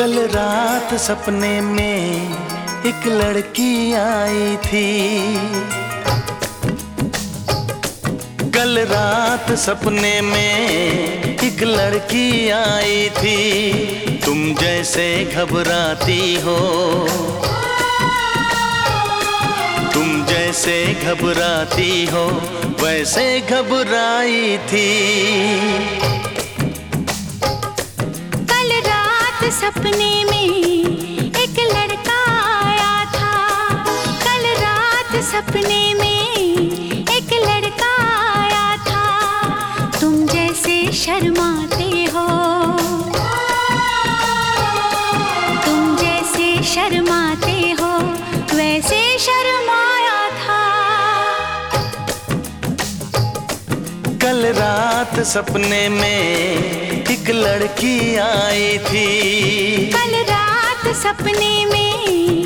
रात सपने में एक लड़की आई थी। कल रात सपने में एक लड़की आई थी। तुम जैसे घबराती हो। तुम जैसे घबराती हो, वैसे घबराई थी। सपने में एक लड़का आया था। कल रात सपने में कल रात सपने में एक लड़की आई थी। कल रात सपने में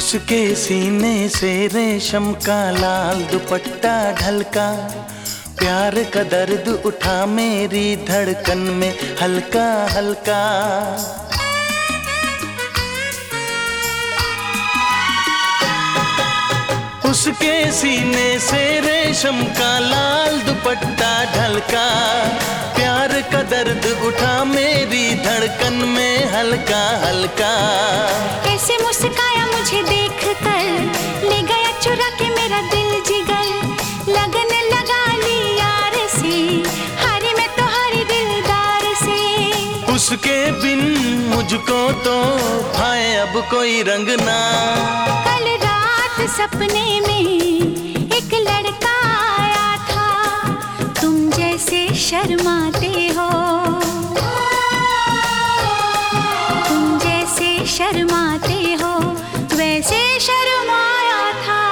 उसके सीने से रेशम का लाल दुपट्टा ढलका। प्यार का दर्द उठा मेरी धड़कन में हल्का हल्का। उसके सीने से रेशम का लाल दुपट्टा ढलका। प्यार का दर्द उठा मेरी धड़कन में हल्का हल्का। कैसे मुस्काया मुझको तो भाए अब कोई रंग ना। कल रात सपने में एक लड़का आया था। तुम जैसे शर्माते हो। तुम जैसे शर्माते हो वैसे शर्माया था।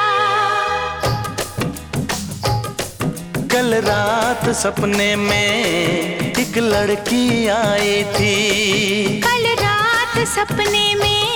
कल रात सपने में एक लड़की आई थी। सपने में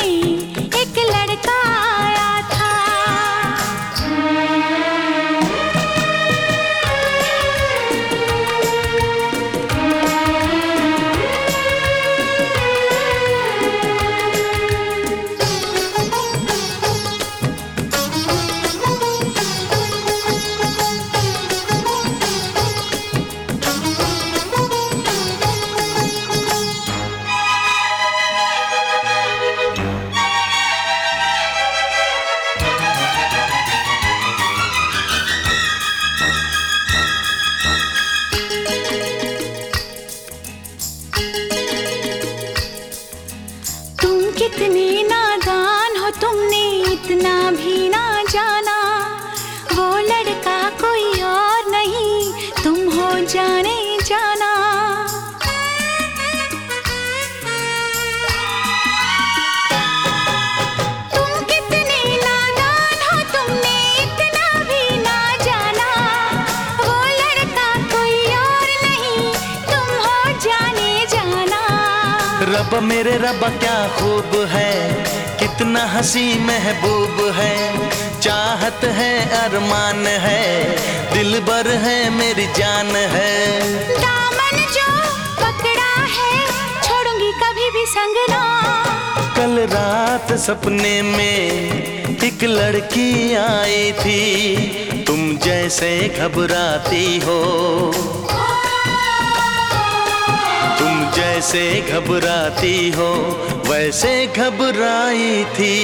रब मेरे रब क्या खूब है? कितना हँसी महबूब है। चाहत है अरमान है। दिल बर है मेरी जान है। दामन जो पकड़ा है छोड़ूँगी कभी भी संग ना। कल रात सपने में एक लड़की आई थी। तुम जैसे घबराती हो। जैसे घबराती हो, वैसे घबराई थी।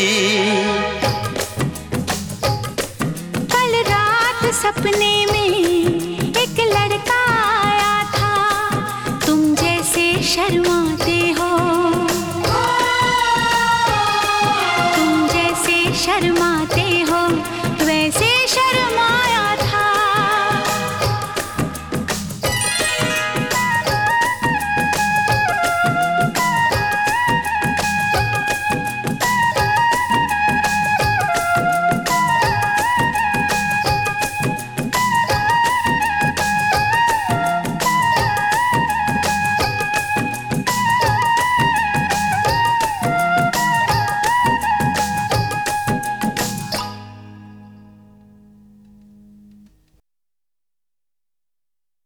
कल रात सपने में एक लड़का आया था। तुम जैसे शर्माते हो। तुम जैसे शर्माते हो।